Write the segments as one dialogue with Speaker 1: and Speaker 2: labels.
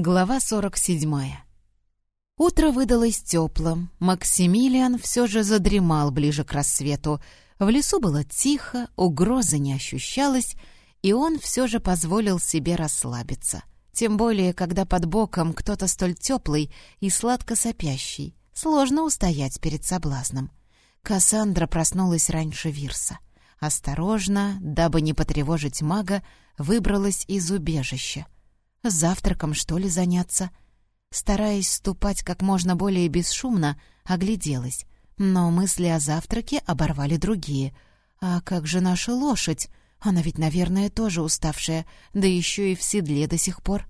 Speaker 1: Глава 47. Утро выдалось теплым. Максимилиан все же задремал ближе к рассвету. В лесу было тихо, угрозы не ощущалось, и он все же позволил себе расслабиться. Тем более, когда под боком кто-то столь теплый и сладко сопящий. Сложно устоять перед соблазном. Кассандра проснулась раньше Вирса. Осторожно, дабы не потревожить мага, выбралась из убежища — Завтраком, что ли, заняться? Стараясь ступать как можно более бесшумно, огляделась. Но мысли о завтраке оборвали другие. А как же наша лошадь? Она ведь, наверное, тоже уставшая, да еще и в седле до сих пор.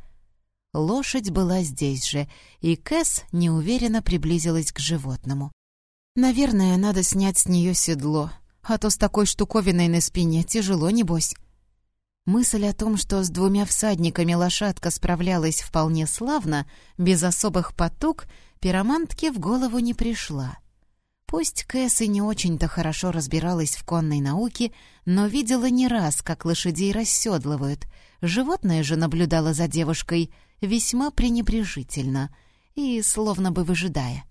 Speaker 1: Лошадь была здесь же, и Кэс неуверенно приблизилась к животному. «Наверное, надо снять с нее седло, а то с такой штуковиной на спине тяжело, небось». Мысль о том, что с двумя всадниками лошадка справлялась вполне славно, без особых потуг, пиромантке в голову не пришла. Пусть Кэс и не очень-то хорошо разбиралась в конной науке, но видела не раз, как лошадей расседлывают. Животное же наблюдало за девушкой весьма пренебрежительно и словно бы выжидая.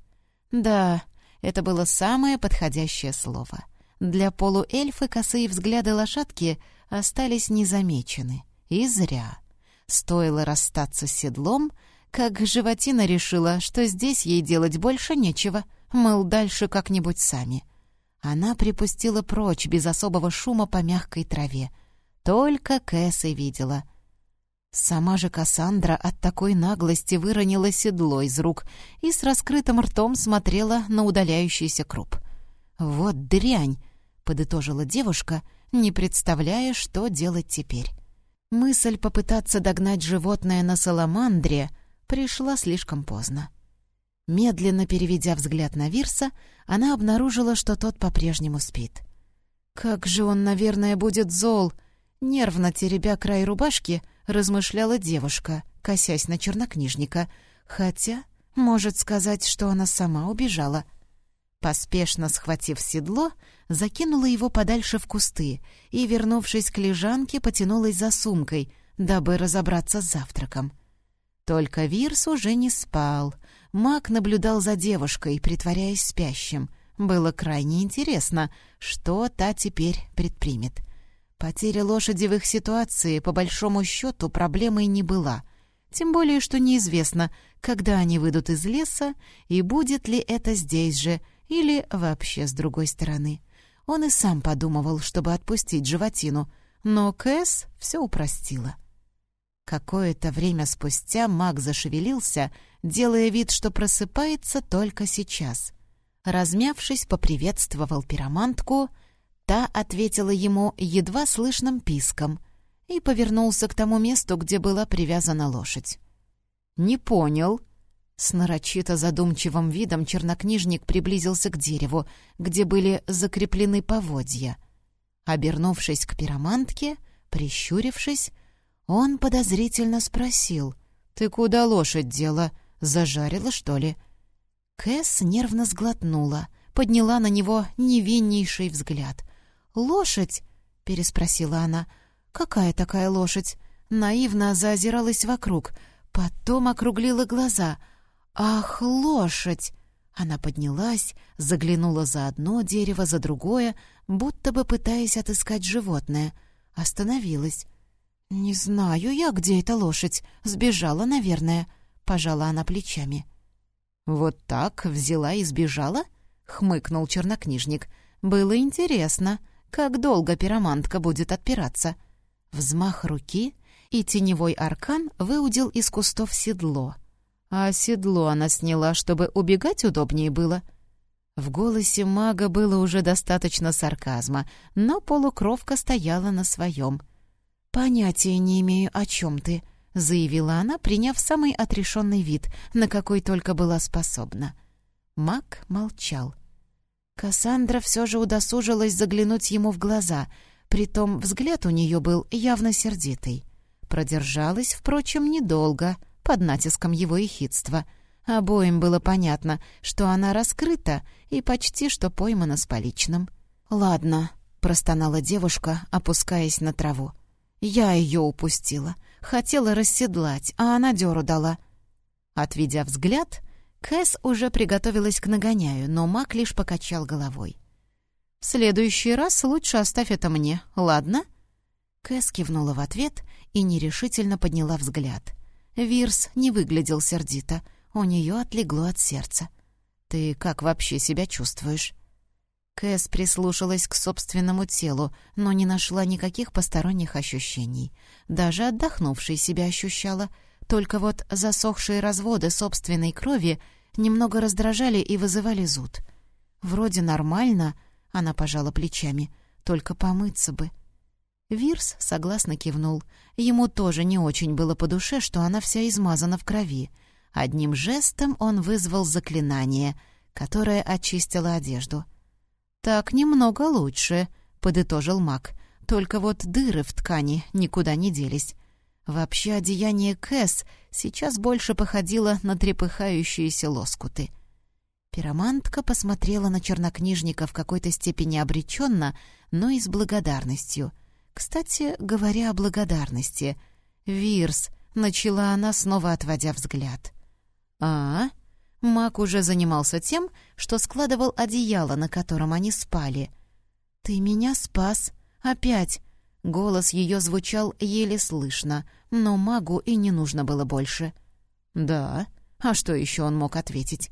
Speaker 1: Да, это было самое подходящее слово. Для полуэльфы косые взгляды лошадки — остались незамечены. И зря. Стоило расстаться с седлом, как животина решила, что здесь ей делать больше нечего, мыл дальше как-нибудь сами. Она припустила прочь без особого шума по мягкой траве. Только Кэс и видела. Сама же Кассандра от такой наглости выронила седло из рук и с раскрытым ртом смотрела на удаляющийся круп. «Вот дрянь!» — подытожила девушка — не представляя, что делать теперь. Мысль попытаться догнать животное на саламандре пришла слишком поздно. Медленно переведя взгляд на Вирса, она обнаружила, что тот по-прежнему спит. «Как же он, наверное, будет зол!» Нервно теребя край рубашки, размышляла девушка, косясь на чернокнижника. Хотя, может сказать, что она сама убежала — Поспешно схватив седло, закинула его подальше в кусты и, вернувшись к лежанке, потянулась за сумкой, дабы разобраться с завтраком. Только Вирс уже не спал. Маг наблюдал за девушкой, притворяясь спящим. Было крайне интересно, что та теперь предпримет. Потеря лошади в их ситуации, по большому счету, проблемой не была. Тем более, что неизвестно, когда они выйдут из леса и будет ли это здесь же — или вообще с другой стороны. Он и сам подумывал, чтобы отпустить животину, но Кэс все упростила. Какое-то время спустя маг зашевелился, делая вид, что просыпается только сейчас. Размявшись, поприветствовал пиромантку, та ответила ему едва слышным писком и повернулся к тому месту, где была привязана лошадь. «Не понял», с нарочито задумчивым видом чернокнижник приблизился к дереву, где были закреплены поводья. Обернувшись к пиромантке, прищурившись, он подозрительно спросил, «Ты куда лошадь дела? Зажарила, что ли?» Кэс нервно сглотнула, подняла на него невиннейший взгляд. «Лошадь?» — переспросила она. «Какая такая лошадь?» Наивно заозиралась вокруг, потом округлила глаза — «Ах, лошадь!» Она поднялась, заглянула за одно дерево, за другое, будто бы пытаясь отыскать животное. Остановилась. «Не знаю я, где эта лошадь. Сбежала, наверное», — пожала она плечами. «Вот так взяла и сбежала?» — хмыкнул чернокнижник. «Было интересно, как долго пиромантка будет отпираться». Взмах руки, и теневой аркан выудил из кустов седло — а седло она сняла, чтобы убегать удобнее было. В голосе мага было уже достаточно сарказма, но полукровка стояла на своем. «Понятия не имею, о чем ты», — заявила она, приняв самый отрешенный вид, на какой только была способна. Маг молчал. Кассандра все же удосужилась заглянуть ему в глаза, притом взгляд у нее был явно сердитый. Продержалась, впрочем, недолго — под натиском его ехидства. Обоим было понятно, что она раскрыта и почти что поймана с поличным. «Ладно», — простонала девушка, опускаясь на траву. «Я ее упустила. Хотела расседлать, а она дёру дала». Отведя взгляд, Кэс уже приготовилась к нагоняю, но маг лишь покачал головой. «В следующий раз лучше оставь это мне, ладно?» Кэс кивнула в ответ и нерешительно подняла взгляд. Вирс не выглядел сердито, у нее отлегло от сердца. «Ты как вообще себя чувствуешь?» Кэс прислушалась к собственному телу, но не нашла никаких посторонних ощущений. Даже отдохнувшей себя ощущала. Только вот засохшие разводы собственной крови немного раздражали и вызывали зуд. «Вроде нормально», — она пожала плечами, — «только помыться бы». Вирс согласно кивнул. Ему тоже не очень было по душе, что она вся измазана в крови. Одним жестом он вызвал заклинание, которое очистило одежду. «Так немного лучше», — подытожил маг. «Только вот дыры в ткани никуда не делись». Вообще одеяние Кэс сейчас больше походило на трепыхающиеся лоскуты. Пиромантка посмотрела на чернокнижника в какой-то степени обреченно, но и с благодарностью. Кстати, говоря о благодарности, «Вирс», — начала она, снова отводя взгляд. «А?» Мак уже занимался тем, что складывал одеяло, на котором они спали. «Ты меня спас. Опять!» Голос ее звучал еле слышно, но магу и не нужно было больше. «Да? А что еще он мог ответить?»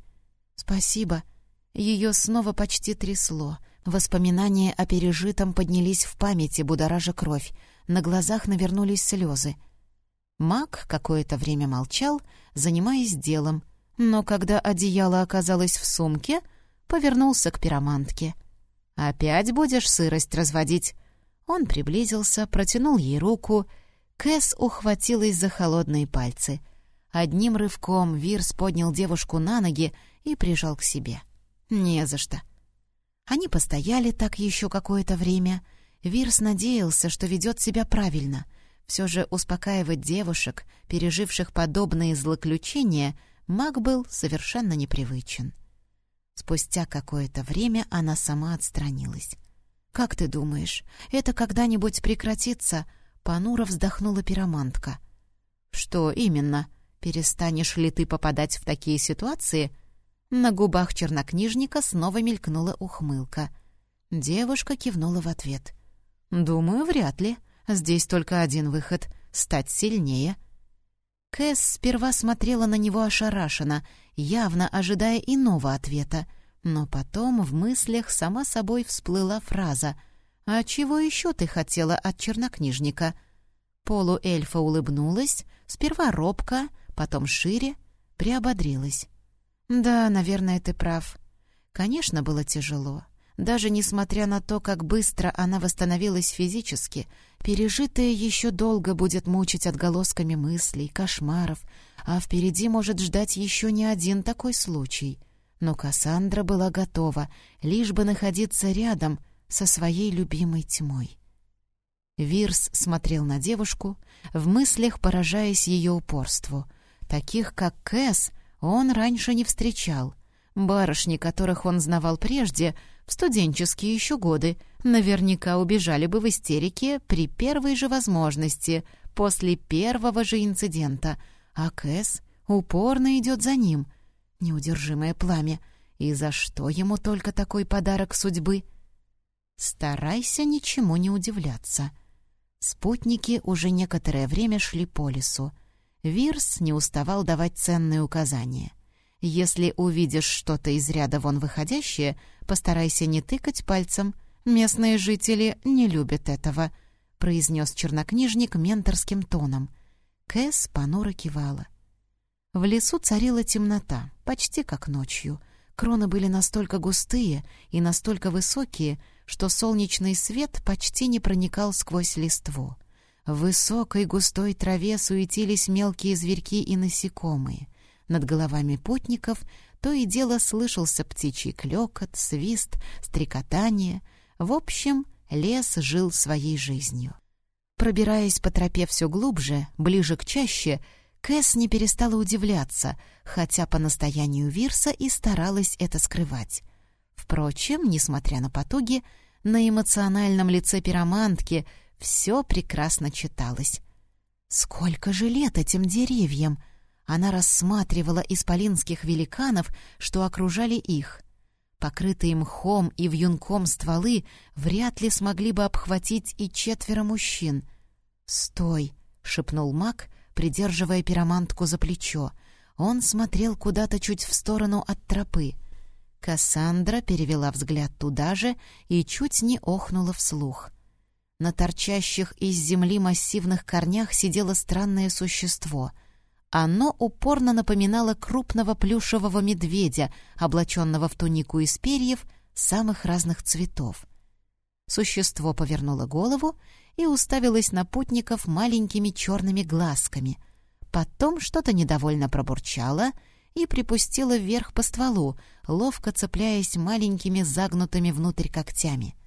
Speaker 1: «Спасибо». Ее снова почти трясло. Воспоминания о пережитом поднялись в памяти, будоража кровь. На глазах навернулись слезы. Маг какое-то время молчал, занимаясь делом, но когда одеяло оказалось в сумке, повернулся к пиромантке. «Опять будешь сырость разводить?» Он приблизился, протянул ей руку. Кэс ухватилась за холодные пальцы. Одним рывком Вирс поднял девушку на ноги и прижал к себе. «Не за что». Они постояли так еще какое-то время. Вирс надеялся, что ведет себя правильно. Все же успокаивать девушек, переживших подобные злоключения, маг был совершенно непривычен. Спустя какое-то время она сама отстранилась. «Как ты думаешь, это когда-нибудь прекратится?» Понуро вздохнула пиромантка. «Что именно? Перестанешь ли ты попадать в такие ситуации?» На губах чернокнижника снова мелькнула ухмылка. Девушка кивнула в ответ. «Думаю, вряд ли. Здесь только один выход — стать сильнее». Кэс сперва смотрела на него ошарашенно, явно ожидая иного ответа, но потом в мыслях сама собой всплыла фраза «А чего еще ты хотела от чернокнижника?» Полуэльфа улыбнулась, сперва робко, потом шире, приободрилась. «Да, наверное, ты прав. Конечно, было тяжело. Даже несмотря на то, как быстро она восстановилась физически, пережитое еще долго будет мучить отголосками мыслей, кошмаров, а впереди может ждать еще не один такой случай. Но Кассандра была готова, лишь бы находиться рядом со своей любимой тьмой. Вирс смотрел на девушку, в мыслях поражаясь ее упорству. Таких, как Кэс, он раньше не встречал. Барышни, которых он знавал прежде, в студенческие еще годы, наверняка убежали бы в истерике при первой же возможности, после первого же инцидента, а Кэс упорно идет за ним. Неудержимое пламя. И за что ему только такой подарок судьбы? Старайся ничему не удивляться. Спутники уже некоторое время шли по лесу. Вирс не уставал давать ценные указания. Если увидишь что-то из ряда вон выходящее, постарайся не тыкать пальцем. Местные жители не любят этого», — произнес чернокнижник менторским тоном. Кэс понуро кивала. В лесу царила темнота, почти как ночью. Кроны были настолько густые и настолько высокие, что солнечный свет почти не проникал сквозь листву. В высокой густой траве суетились мелкие зверьки и насекомые. Над головами путников то и дело слышался птичий клёкот, свист, стрекотание. В общем, лес жил своей жизнью. Пробираясь по тропе все глубже, ближе к чаще, Кэс не перестала удивляться, хотя по настоянию Вирса и старалась это скрывать. Впрочем, несмотря на потуги, на эмоциональном лице пиромантки все прекрасно читалось. «Сколько же лет этим деревьям!» Она рассматривала исполинских великанов, что окружали их. Покрытые мхом и вьюнком стволы вряд ли смогли бы обхватить и четверо мужчин. «Стой!» — шепнул маг, придерживая пиромантку за плечо. Он смотрел куда-то чуть в сторону от тропы. Кассандра перевела взгляд туда же и чуть не охнула вслух. На торчащих из земли массивных корнях сидело странное существо — оно упорно напоминало крупного плюшевого медведя, облаченного в тунику из перьев самых разных цветов. Существо повернуло голову и уставилось на путников маленькими черными глазками. Потом что-то недовольно пробурчало и припустило вверх по стволу, ловко цепляясь маленькими загнутыми внутрь когтями.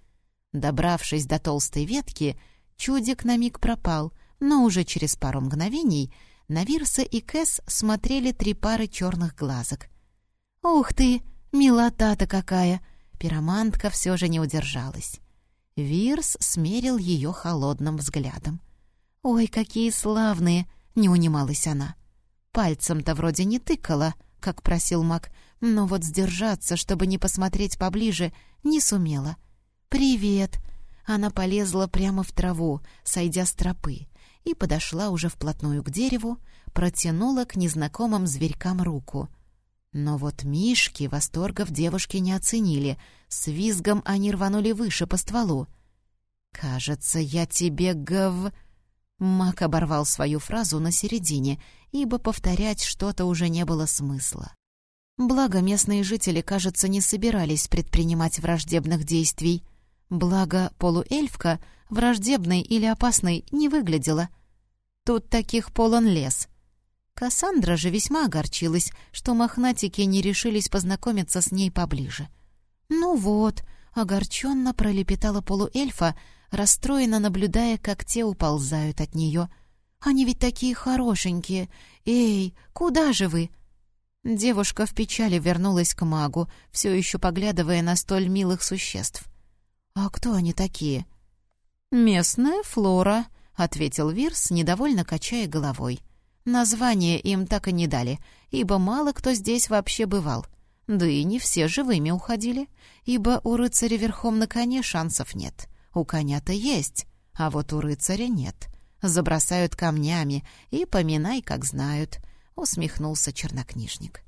Speaker 1: Добравшись до толстой ветки, чудик на миг пропал, но уже через пару мгновений — на Вирса и Кэс смотрели три пары черных глазок. «Ух ты! Милота-то какая!» Пиромантка все же не удержалась. Вирс смерил ее холодным взглядом. «Ой, какие славные!» — не унималась она. Пальцем-то вроде не тыкала, как просил маг, но вот сдержаться, чтобы не посмотреть поближе, не сумела. «Привет!» Она полезла прямо в траву, сойдя с тропы, и подошла уже вплотную к дереву, протянула к незнакомым зверькам руку. Но вот мишки восторгов девушки не оценили, с визгом они рванули выше по стволу. «Кажется, я тебе гов...» Мак оборвал свою фразу на середине, ибо повторять что-то уже не было смысла. Благо, местные жители, кажется, не собирались предпринимать враждебных действий. Благо, полуэльфка враждебной или опасной не выглядела. Тут таких полон лес. Кассандра же весьма огорчилась, что мохнатики не решились познакомиться с ней поближе. «Ну вот», — огорченно пролепетала полуэльфа, расстроенно наблюдая, как те уползают от нее. «Они ведь такие хорошенькие! Эй, куда же вы?» Девушка в печали вернулась к магу, все еще поглядывая на столь милых существ. «А кто они такие?» «Местная флора», — ответил Вирс, недовольно качая головой. Название им так и не дали, ибо мало кто здесь вообще бывал. Да и не все живыми уходили, ибо у рыцаря верхом на коне шансов нет. У коня-то есть, а вот у рыцаря нет. Забросают камнями и поминай, как знают, — усмехнулся чернокнижник.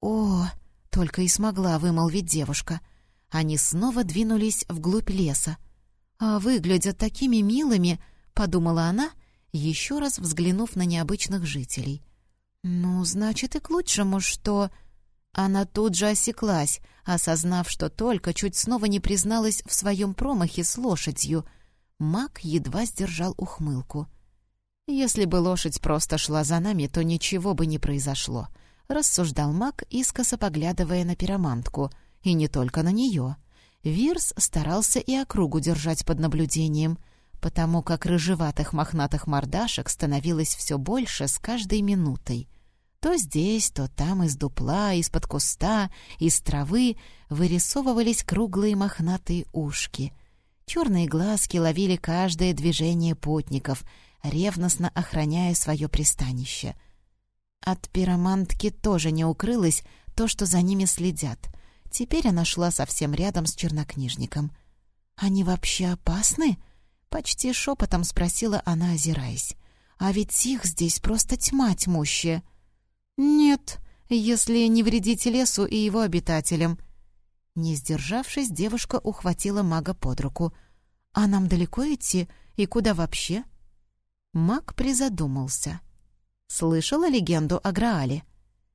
Speaker 1: «О!» — только и смогла вымолвить девушка. Они снова двинулись вглубь леса. «А выглядят такими милыми!» — подумала она, еще раз взглянув на необычных жителей. «Ну, значит, и к лучшему, что...» Она тут же осеклась, осознав, что только чуть снова не призналась в своем промахе с лошадью. Маг едва сдержал ухмылку. «Если бы лошадь просто шла за нами, то ничего бы не произошло», — рассуждал маг, искоса поглядывая на пиромантку. И не только на нее. Вирс старался и округу держать под наблюдением — потому как рыжеватых мохнатых мордашек становилось все больше с каждой минутой. То здесь, то там из дупла, из-под куста, из травы вырисовывались круглые мохнатые ушки. Черные глазки ловили каждое движение путников, ревностно охраняя свое пристанище. От пиромантки тоже не укрылось то, что за ними следят. Теперь она шла совсем рядом с чернокнижником. «Они вообще опасны?» Почти шепотом спросила она, озираясь. «А ведь их здесь просто тьма тьмущая». «Нет, если не вредите лесу и его обитателям». Не сдержавшись, девушка ухватила мага под руку. «А нам далеко идти? И куда вообще?» Маг призадумался. «Слышала легенду о Граале?»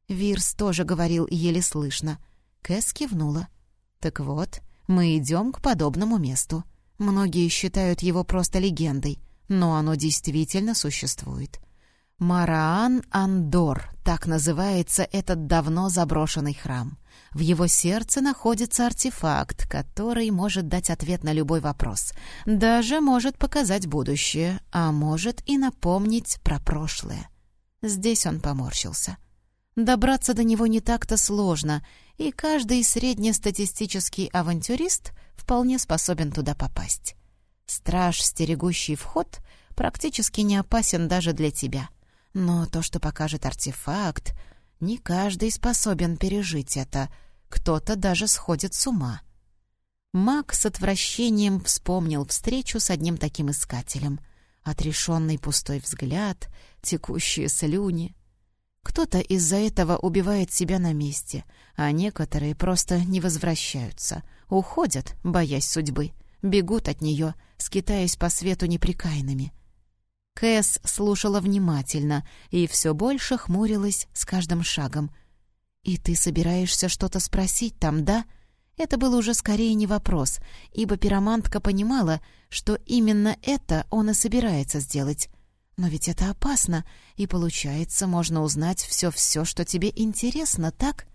Speaker 1: Вирс тоже говорил еле слышно. Кэс кивнула. «Так вот, мы идем к подобному месту». Многие считают его просто легендой, но оно действительно существует. Мараан Андор, так называется этот давно заброшенный храм. В его сердце находится артефакт, который может дать ответ на любой вопрос. Даже может показать будущее, а может и напомнить про прошлое. Здесь он поморщился. Добраться до него не так-то сложно, и каждый среднестатистический авантюрист вполне способен туда попасть. Страж, стерегущий вход, практически не опасен даже для тебя. Но то, что покажет артефакт, не каждый способен пережить это. Кто-то даже сходит с ума. Маг с отвращением вспомнил встречу с одним таким искателем. Отрешенный пустой взгляд, текущие слюни. Кто-то из-за этого убивает себя на месте, а некоторые просто не возвращаются, уходят, боясь судьбы, бегут от нее, скитаясь по свету неприкаянными. Кэс слушала внимательно и все больше хмурилась с каждым шагом. «И ты собираешься что-то спросить там, да?» Это был уже скорее не вопрос, ибо пиромантка понимала, что именно это он и собирается сделать. Но ведь это опасно, и, получается, можно узнать все-все, что тебе интересно, так?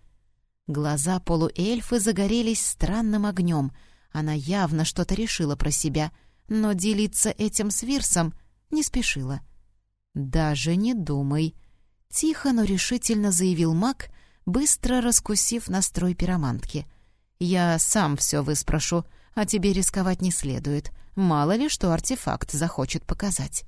Speaker 1: Глаза полуэльфы загорелись странным огнем. Она явно что-то решила про себя, но делиться этим с Вирсом не спешила. «Даже не думай», — тихо, но решительно заявил маг, быстро раскусив настрой пиромантки — я сам все выспрошу, а тебе рисковать не следует. Мало ли, что артефакт захочет показать».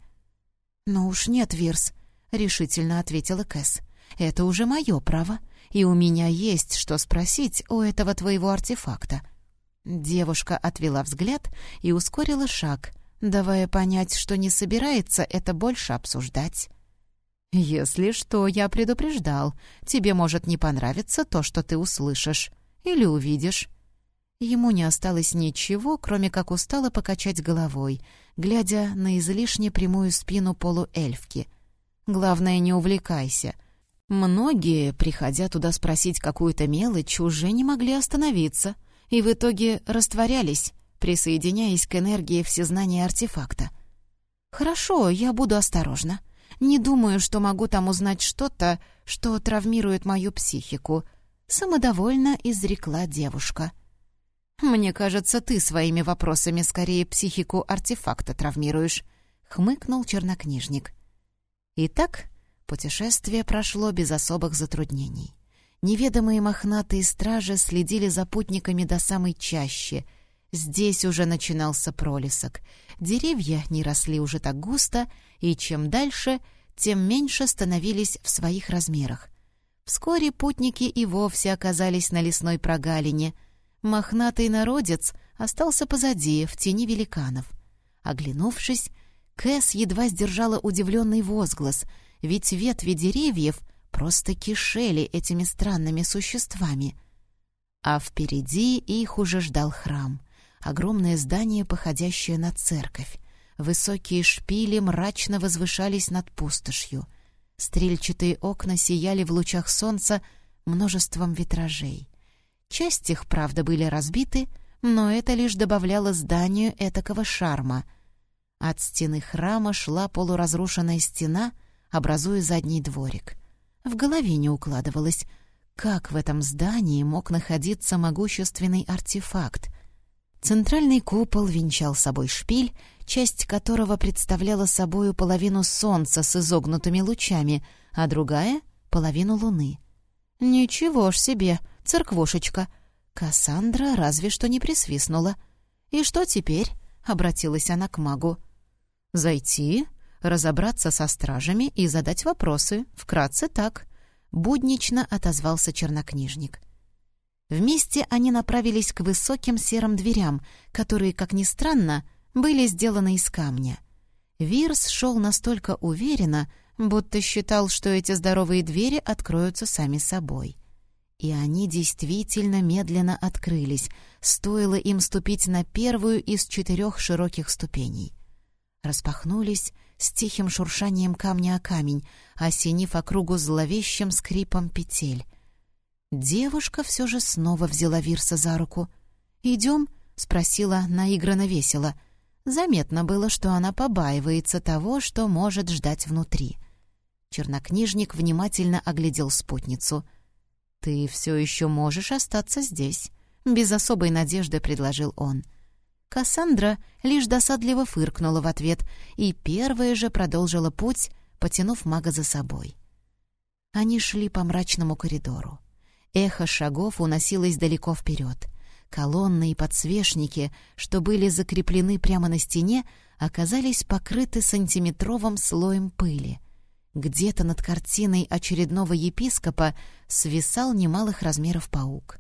Speaker 1: «Ну уж нет, Вирс», — решительно ответила Кэс. «Это уже мое право, и у меня есть что спросить у этого твоего артефакта». Девушка отвела взгляд и ускорила шаг, давая понять, что не собирается это больше обсуждать. «Если что, я предупреждал. Тебе может не понравиться то, что ты услышишь. Или увидишь». Ему не осталось ничего, кроме как устало покачать головой, глядя на излишне прямую спину полуэльфки. «Главное, не увлекайся». Многие, приходя туда спросить какую-то мелочь, уже не могли остановиться и в итоге растворялись, присоединяясь к энергии всезнания артефакта. «Хорошо, я буду осторожна. Не думаю, что могу там узнать что-то, что травмирует мою психику», самодовольно изрекла девушка. «Мне кажется, ты своими вопросами скорее психику артефакта травмируешь», — хмыкнул чернокнижник. Итак, путешествие прошло без особых затруднений. Неведомые мохнатые стражи следили за путниками до самой чащи. Здесь уже начинался пролесок. Деревья не росли уже так густо, и чем дальше, тем меньше становились в своих размерах. Вскоре путники и вовсе оказались на лесной прогалине. Мохнатый народец остался позади, в тени великанов. Оглянувшись, Кэс едва сдержала удивленный возглас, ведь ветви деревьев просто кишели этими странными существами. А впереди их уже ждал храм. Огромное здание, походящее на церковь. Высокие шпили мрачно возвышались над пустошью — Стрельчатые окна сияли в лучах солнца множеством витражей. Часть их, правда, были разбиты, но это лишь добавляло зданию этакого шарма. От стены храма шла полуразрушенная стена, образуя задний дворик. В голове не укладывалось, как в этом здании мог находиться могущественный артефакт. Центральный купол венчал собой шпиль, часть которого представляла собою половину солнца с изогнутыми лучами, а другая — половину луны. «Ничего ж себе, церквушечка!» Кассандра разве что не присвистнула. «И что теперь?» — обратилась она к магу. «Зайти, разобраться со стражами и задать вопросы. Вкратце так», — буднично отозвался чернокнижник. Вместе они направились к высоким серым дверям, которые, как ни странно, были сделаны из камня. Вирс шел настолько уверенно, будто считал, что эти здоровые двери откроются сами собой. И они действительно медленно открылись, стоило им ступить на первую из четырех широких ступеней. Распахнулись с тихим шуршанием камня о камень, осенив округу зловещим скрипом петель. Девушка все же снова взяла Вирса за руку. «Идем?» — спросила наигранно весело — Заметно было, что она побаивается того, что может ждать внутри. Чернокнижник внимательно оглядел спутницу. «Ты все еще можешь остаться здесь», — без особой надежды предложил он. Кассандра лишь досадливо фыркнула в ответ и первая же продолжила путь, потянув мага за собой. Они шли по мрачному коридору. Эхо шагов уносилось далеко вперед. Колонны и подсвечники, что были закреплены прямо на стене, оказались покрыты сантиметровым слоем пыли. Где-то над картиной очередного епископа свисал немалых размеров паук.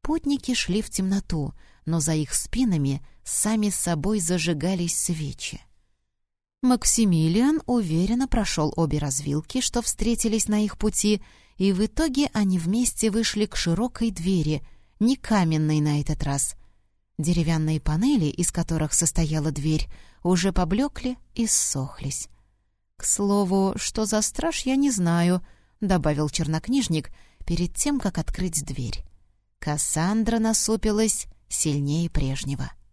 Speaker 1: Путники шли в темноту, но за их спинами сами собой зажигались свечи. Максимилиан уверенно прошел обе развилки, что встретились на их пути, и в итоге они вместе вышли к широкой двери, не каменной на этот раз. Деревянные панели, из которых состояла дверь, уже поблекли и ссохлись. «К слову, что за страж, я не знаю», — добавил чернокнижник перед тем, как открыть дверь. Кассандра насупилась сильнее прежнего. —